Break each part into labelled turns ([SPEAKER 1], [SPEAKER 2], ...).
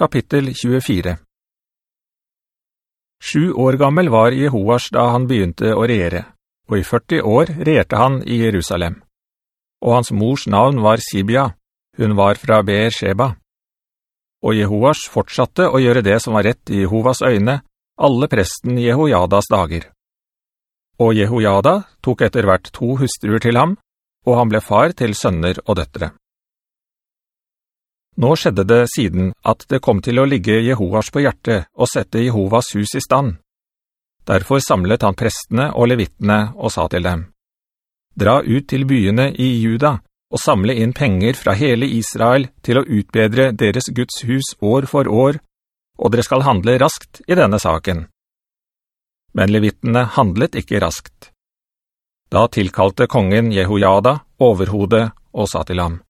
[SPEAKER 1] kapittel 24 Sju år gammel var Jehoas da han begynte å regjere, og i 40 år regjerte han i Jerusalem. Og hans mors navn var Sibia, hun var fra Beersheba. Og Jehoas fortsatte å gjøre det som var rett i Jehovas øyne, alle presten Jehojadas dager. Og Jehojada tok etter hvert to hustruer til ham, og han ble far til sønner og døttere. Nå skjedde det siden at det kom til å ligge Jehovas på hjertet og sette Jehovas hus i stand. Derfor samlet han prestene og levittene og sa til dem, «Dra ut til byene i Juda og samle inn penger fra hele Israel til å utbedre deres Guds hus år for år, og dere skal handle raskt i denne saken.» Men levittene handlet ikke raskt. Da tilkalte kongen Jehoiada overhodet og sa til ham,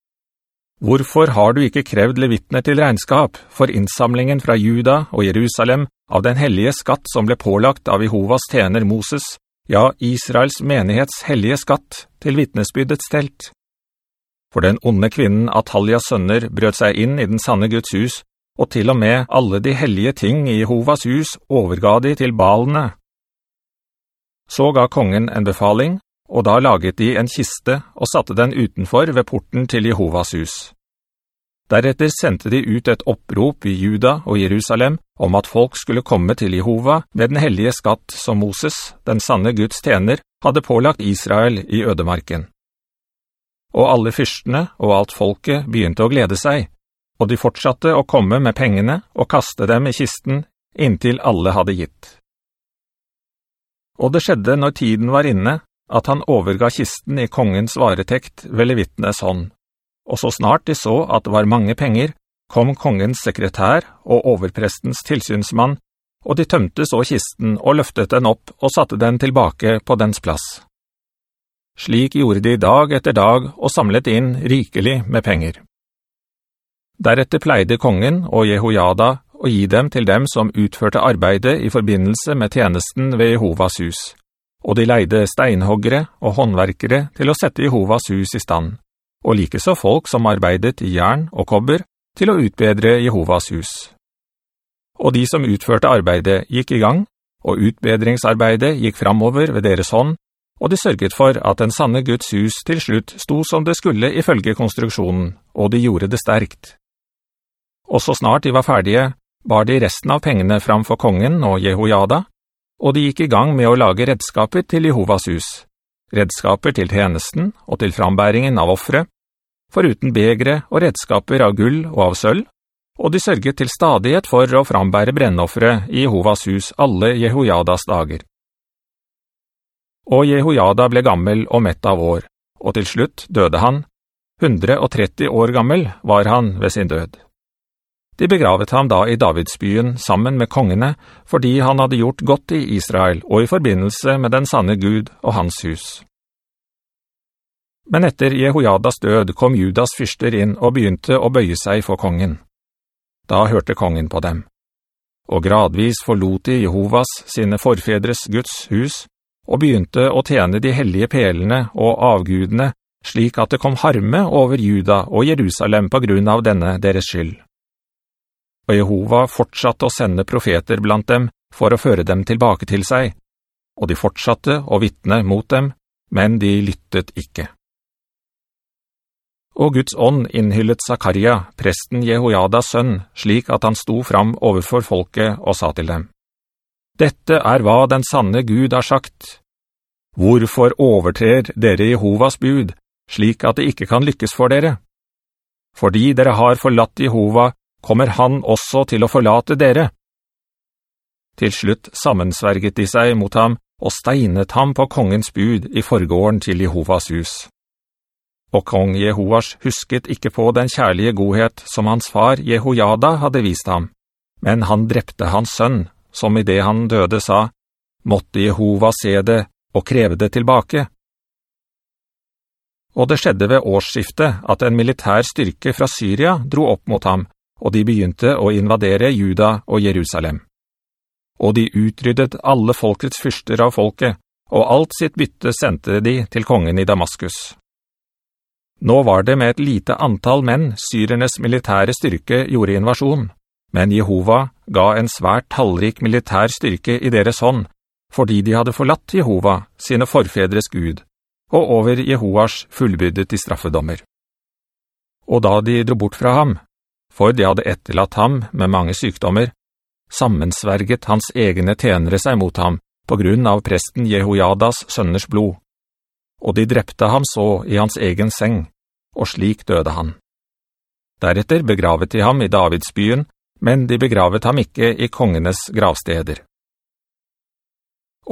[SPEAKER 1] Hvorfor har du ikke krevd levittene til regnskap for innsamlingen fra Juda og Jerusalem av den hellige skatt som ble pålagt av Jehovas tjener Moses, ja, Israels menighets hellige skatt til vittnesbyddets telt? For den onde kvinnen Atalias sønner brøt seg inn i den sanne Guds hus, og til og med alle de hellige ting i Jehovas hus overga de til balene. Så ga kongen en befaling, og da laget de en kiste og satte den utenfor ved porten til Jehovas hus. Deretter sendte de ut et opprop i Juda og Jerusalem om at folk skulle komme til Jehova med den hellige skatt som Moses, den sanne Guds tjener, hadde pålagt Israel i ødemarken. Og alle fyrstene og alt folket begynte å glede seg, og de fortsatte å komme med pengene og kaste dem i kisten inntil alle hadde gitt. Og det skjedde når tiden var inne, at han overga kisten i kongens varetekt ved levittenes hånd. Og så snart de så at det var mange penger, kom kongens sekretær og overprestens tilsynsmann, og de tømte så kisten og løftet den opp og satte den tilbake på dens plass. Slik gjorde de dag etter dag og samlet inn rikelig med penger. Deretter pleide kongen og Jehojada å gi dem til dem som utførte arbeidet i forbindelse med tjenesten ved Jehovas hus og de leide steinhoggere og håndverkere til å sette Jehovas hus i stand, og like så folk som arbeidet i jern og kobber til å utbedre Jehovas hus. Og de som utførte arbeidet gikk i gang, og utbedringsarbeidet gikk framover ved deres hånd, og de sørget for at den sanne Guds hus til slutt sto som det skulle ifølge konstruksjonen, og de gjorde det sterkt. Og så snart de var ferdige, bar de resten av pengene fram for kongen og Jehojada, og de gikk i gang med å lage redskaper til Jehovas hus, redskaper til tjenesten og til frambæringen av offre, foruten begre og redskaper av gull og av sølv, og de sørget til stadighet for å frambære brennoffere i Jehovas hus alle Jehojadas dager. Og Jehojada ble gammel og mett av år, og til slutt døde han. 130 år gammel var han ved sin død. De begravet ham da i Davidsbyen sammen med kongene, fordi han hadde gjort godt i Israel og i forbindelse med den sanne Gud og hans hus. Men etter Jehojadas død kom Judas fyrster inn og begynte å bøye seg for kongen. Da hørte kongen på dem. Og gradvis forlot de Jehovas, sine forfedres Guds hus, og begynte å tjene de hellige pelene og avgudene, slik at det kom harme over Juda og Jerusalem på grunn av denne deres skyld og Jehova fortsatte å sende profeter blant dem for å føre dem tilbake til seg, og de fortsatte å vittne mot dem, men de lyttet ikke. Og Guds ånd innhyllet Zakaria, presten Jehojadas sønn, slik at han sto fram overfor folket og sa til dem, «Dette er hva den sanne Gud har sagt. Hvorfor overtrer dere Jehovas bud, slik at det ikke kan lykkes for dere? Fordi dere har forlatt Jehova kommer han også til å forlate dere. Til slutt sammensverget de seg mot ham og steinet ham på kongens bud i forgården til Jehovas hus. Og kong Jehovas husket ikke på den kjærlige godhet som hans far Jehojada hadde vist ham, men han drepte hans sønn, som i det han døde sa, «Måtte Jehova se det og kreve det tilbake.» Og det skjedde ved årsskiftet at en militær styrke fra Syria dro opp mot ham, og de begynte å invadere Juda og Jerusalem. Og de utryddet alle folkets fyrster av folket, og alt sitt bytte sendte de til kongen i Damaskus. Nå var det med et lite antall menn syrernes militære styrke gjorde invasjon, Men Jehova ga en svært tallrik militær styrke i deres hånd, fordi de hadde forlatt Jehova, sine forfedres Gud, og over Jehovas fullbyrdet i straffedommer. Og da de dro bort fra ham, for de hadde etterlatt ham med mange sykdommer, sammensverget hans egne tjenere seg mot ham på grunn av presten Jehojadas sønners blod. Og de drepte ham så i hans egen seng, og slik døde han. Deretter begravet de ham i Davidsbyen, men de begravet ham ikke i kongenes gravsteder.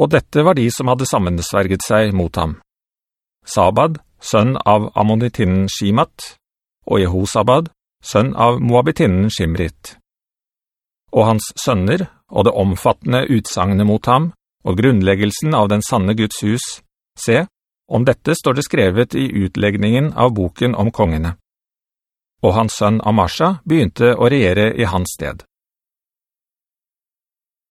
[SPEAKER 1] Og dette var de som hadde sammensverget seg mot ham. Sabad, sønn av Ammonitinnen Shimat, og Jehosabad, sønn av Moabitinnen Shimrit. Og hans sønner, og det omfattende utsangene mot ham, og grunnleggelsen av den sanne Guds hus, se, om dette står det skrevet i utlegningen av boken om kongene og hans sønn Amasha begynte å regjere i hans sted.